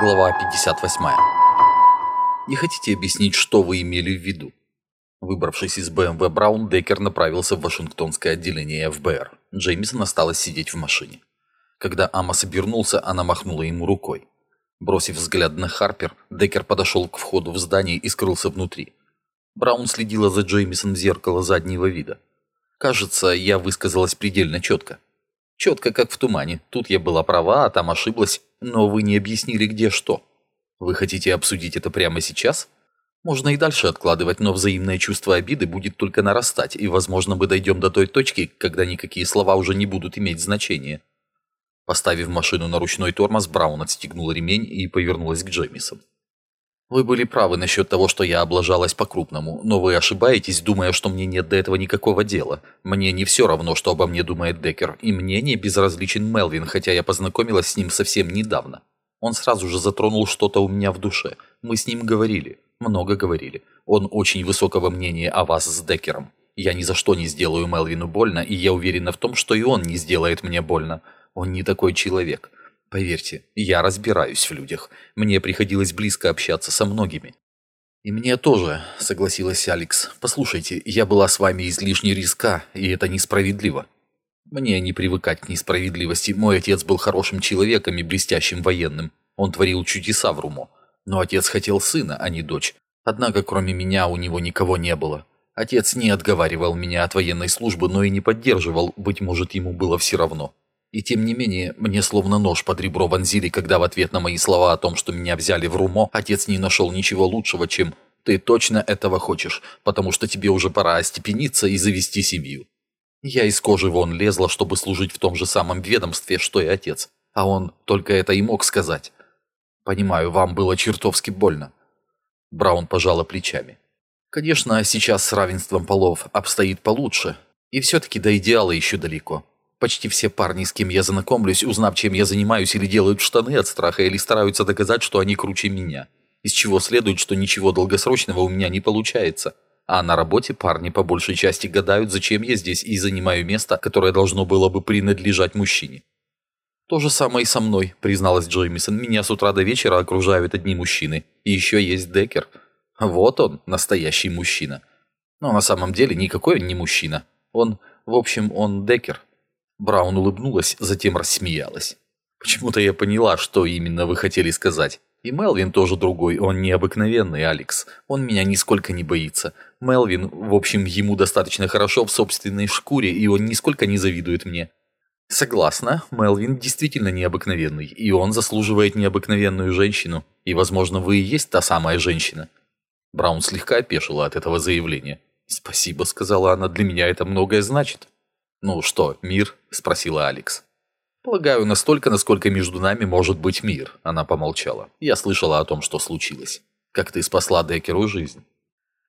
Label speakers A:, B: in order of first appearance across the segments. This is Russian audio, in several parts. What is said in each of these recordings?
A: Глава 58. Не хотите объяснить, что вы имели в виду? Выбравшись из БМВ Браун, Деккер направился в Вашингтонское отделение ФБР. Джеймисон осталось сидеть в машине. Когда Амос обернулся, она махнула ему рукой. Бросив взгляд на Харпер, Деккер подошел к входу в здание и скрылся внутри. Браун следила за Джеймисон в зеркало заднего вида. Кажется, я высказалась предельно четко. Четко, как в тумане. Тут я была права, а там ошиблась, но вы не объяснили, где что. Вы хотите обсудить это прямо сейчас? Можно и дальше откладывать, но взаимное чувство обиды будет только нарастать, и, возможно, мы дойдем до той точки, когда никакие слова уже не будут иметь значения. Поставив машину на ручной тормоз, Браун отстегнул ремень и повернулась к Джемисон. Вы были правы насчет того, что я облажалась по-крупному, но вы ошибаетесь, думая, что мне нет до этого никакого дела. Мне не все равно, что обо мне думает Деккер, и мне не безразличен Мелвин, хотя я познакомилась с ним совсем недавно. Он сразу же затронул что-то у меня в душе. Мы с ним говорили, много говорили. Он очень высокого мнения о вас с Деккером. Я ни за что не сделаю Мелвину больно, и я уверена в том, что и он не сделает мне больно. Он не такой человек. Поверьте, я разбираюсь в людях. Мне приходилось близко общаться со многими. «И мне тоже», — согласилась Алекс. «Послушайте, я была с вами излишне риска, и это несправедливо». «Мне не привыкать к несправедливости. Мой отец был хорошим человеком и блестящим военным. Он творил чудеса в Румо. Но отец хотел сына, а не дочь. Однако, кроме меня, у него никого не было. Отец не отговаривал меня от военной службы, но и не поддерживал, быть может, ему было все равно. И тем не менее, мне словно нож под ребро вонзили, когда в ответ на мои слова о том, что меня взяли в РУМО, отец не нашел ничего лучшего, чем «ты точно этого хочешь, потому что тебе уже пора остепениться и завести семью». Я из кожи вон лезла, чтобы служить в том же самом ведомстве, что и отец, а он только это и мог сказать. Понимаю, вам было чертовски больно. Браун пожала плечами. Конечно, сейчас с равенством полов обстоит получше, и все-таки до идеала еще далеко. Почти все парни, с кем я знакомлюсь, узнав, чем я занимаюсь, или делают штаны от страха, или стараются доказать, что они круче меня. Из чего следует, что ничего долгосрочного у меня не получается. А на работе парни по большей части гадают, зачем я здесь и занимаю место, которое должно было бы принадлежать мужчине. «То же самое и со мной», — призналась Джеймисон. «Меня с утра до вечера окружают одни мужчины. И еще есть Деккер. Вот он, настоящий мужчина. Но на самом деле никакой он не мужчина. Он, в общем, он Деккер». Браун улыбнулась, затем рассмеялась. «Почему-то я поняла, что именно вы хотели сказать. И Мелвин тоже другой, он необыкновенный, Алекс. Он меня нисколько не боится. Мелвин, в общем, ему достаточно хорошо в собственной шкуре, и он нисколько не завидует мне». «Согласна, Мелвин действительно необыкновенный, и он заслуживает необыкновенную женщину, и, возможно, вы и есть та самая женщина». Браун слегка опешила от этого заявления. «Спасибо», — сказала она, — «для меня это многое значит». «Ну что, мир?» – спросила Алекс. «Полагаю, настолько, насколько между нами может быть мир», – она помолчала. «Я слышала о том, что случилось. Как ты спасла Деккеру жизнь».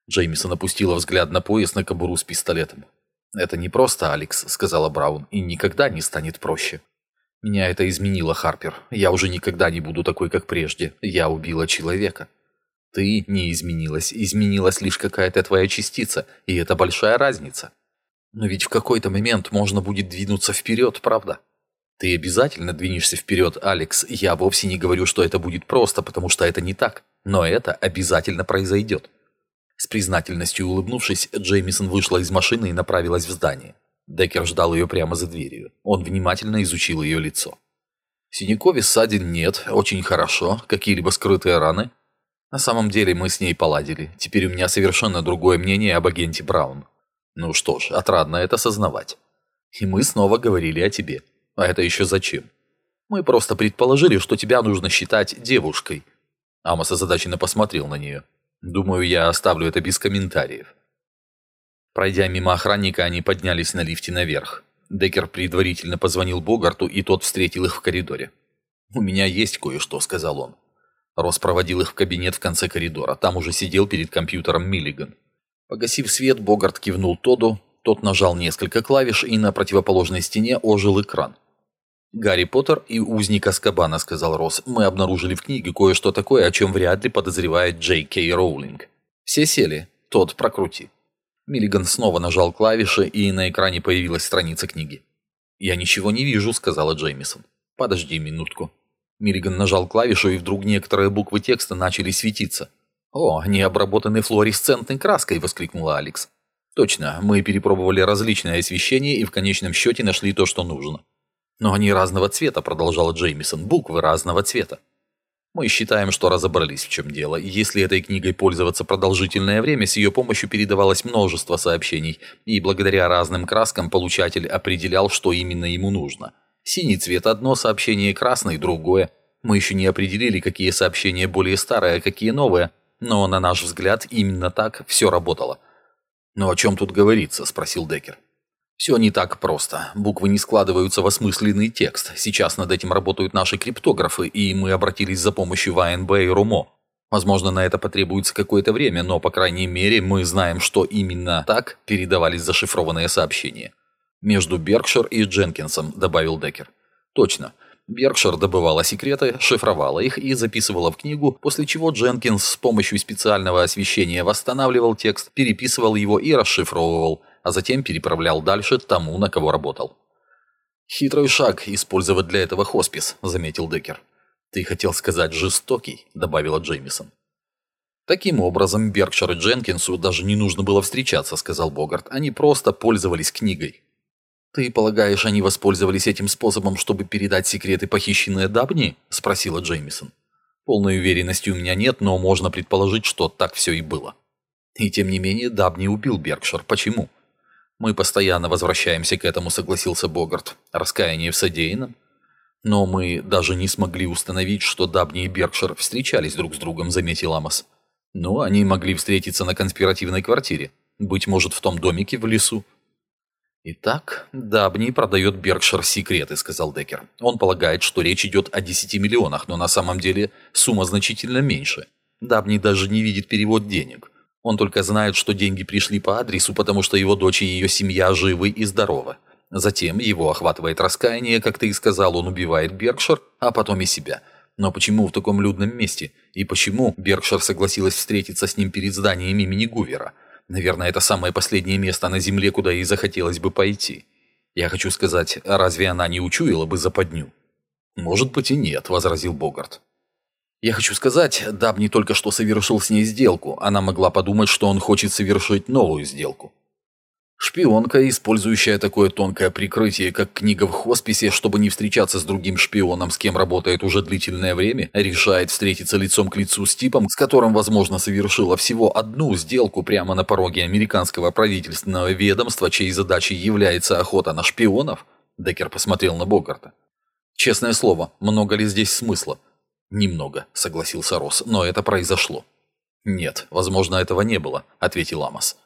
A: Джеймисон опустила взгляд на пояс на кобуру с пистолетом. «Это не просто, Алекс», – сказала Браун, – «и никогда не станет проще». «Меня это изменило, Харпер. Я уже никогда не буду такой, как прежде. Я убила человека». «Ты не изменилась. Изменилась лишь какая-то твоя частица, и это большая разница». Но ведь в какой-то момент можно будет двинуться вперед, правда? Ты обязательно двинешься вперед, Алекс. Я вовсе не говорю, что это будет просто, потому что это не так. Но это обязательно произойдет. С признательностью улыбнувшись, Джеймисон вышла из машины и направилась в здание. Деккер ждал ее прямо за дверью. Он внимательно изучил ее лицо. Синяков и ссадин нет, очень хорошо. Какие-либо скрытые раны? На самом деле мы с ней поладили. Теперь у меня совершенно другое мнение об агенте Браун. Ну что ж, отрадно это сознавать. И мы снова говорили о тебе. А это еще зачем? Мы просто предположили, что тебя нужно считать девушкой. Амос озадаченно посмотрел на нее. Думаю, я оставлю это без комментариев. Пройдя мимо охранника, они поднялись на лифте наверх. Деккер предварительно позвонил Богарту, и тот встретил их в коридоре. «У меня есть кое-что», — сказал он. Рос проводил их в кабинет в конце коридора. Там уже сидел перед компьютером Миллиган. Погасив свет, Богарт кивнул Тоду, тот нажал несколько клавиш, и на противоположной стене ожил экран. «Гарри Поттер и узник Аскабана», — сказал Росс. «Мы обнаружили в книге кое-что такое, о чем вряд ли подозревает Джей Кей Роулинг». Все сели. Тот прокрути. Миллиган снова нажал клавиши, и на экране появилась страница книги. «Я ничего не вижу», — сказала Джеймисон. «Подожди минутку». Миллиган нажал клавишу, и вдруг некоторые буквы текста начали светиться. «О, они обработаны флуоресцентной краской!» – воскликнула Алекс. «Точно, мы перепробовали различные освещения и в конечном счете нашли то, что нужно». «Но они разного цвета», – продолжал Джеймисон. «Буквы разного цвета». Мы считаем, что разобрались, в чем дело. Если этой книгой пользоваться продолжительное время, с ее помощью передавалось множество сообщений, и благодаря разным краскам получатель определял, что именно ему нужно. Синий цвет – одно сообщение, красный – другое. Мы еще не определили, какие сообщения более старые, а какие новые, но, на наш взгляд, именно так все работало. «Но «Ну, о чем тут говорится?» – спросил Деккер. Все не так просто. Буквы не складываются в осмысленный текст. Сейчас над этим работают наши криптографы, и мы обратились за помощью в АНБ и РУМО. Возможно, на это потребуется какое-то время, но, по крайней мере, мы знаем, что именно так передавались зашифрованные сообщения. «Между Беркшир и Дженкинсом», — добавил Деккер. «Точно. Беркшир добывала секреты, шифровала их и записывала в книгу, после чего Дженкинс с помощью специального освещения восстанавливал текст, переписывал его и расшифровывал, а затем переправлял дальше тому, на кого работал. «Хитрый шаг использовать для этого хоспис», — заметил Деккер. «Ты хотел сказать жестокий», — добавила Джеймисон. «Таким образом, Беркшир и Дженкинсу даже не нужно было встречаться», — сказал Богарт. «Они просто пользовались книгой». «Ты полагаешь, они воспользовались этим способом, чтобы передать секреты, похищенные Дабни?» – спросила Джеймисон. «Полной уверенности у меня нет, но можно предположить, что так все и было». «И тем не менее, Дабни убил Беркшир. Почему?» «Мы постоянно возвращаемся к этому», — согласился Богарт. «Раскаяние в содеянном?» «Но мы даже не смогли установить, что Дабни и Беркшир встречались друг с другом», — заметил Амос. «Ну, они могли встретиться на конспиративной квартире. Быть может, в том домике в лесу». «Итак, Дабни продает Беркшир секреты», — сказал Деккер. «Он полагает, что речь идет о 10 миллионах, но на самом деле сумма значительно меньше. Дабни даже не видит перевод денег. Он только знает, что деньги пришли по адресу, потому что его дочь и ее семья живы и здоровы. Затем его охватывает раскаяние, как ты и сказал, он убивает Беркшир, а потом и себя. Но почему в таком людном месте? И почему Беркшир согласилась встретиться с ним перед зданием имени Гувера? Наверное, это самое последнее место на Земле, куда ей захотелось бы пойти. Я хочу сказать, разве она не учуяла бы западню? «Может быть и нет», — возразил Богарт. Я хочу сказать, Дабни только что совершил с ней сделку. Она могла подумать, что он хочет совершить новую сделку. Шпионка, использующая такое тонкое прикрытие, как книга в хосписе, чтобы не встречаться с другим шпионом, с кем работает уже длительное время, решает встретиться лицом к лицу с типом, с которым, возможно, совершила всего одну сделку прямо на пороге американского правительственного ведомства, чьей задачей является охота на шпионов? Деккер посмотрел на Богарта. Честное слово, много ли здесь смысла? «Немного», — согласился Рос, — «но это произошло». «Нет, возможно, этого не было», — ответил Амос.